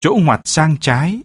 chỗ ngoặt sang trái.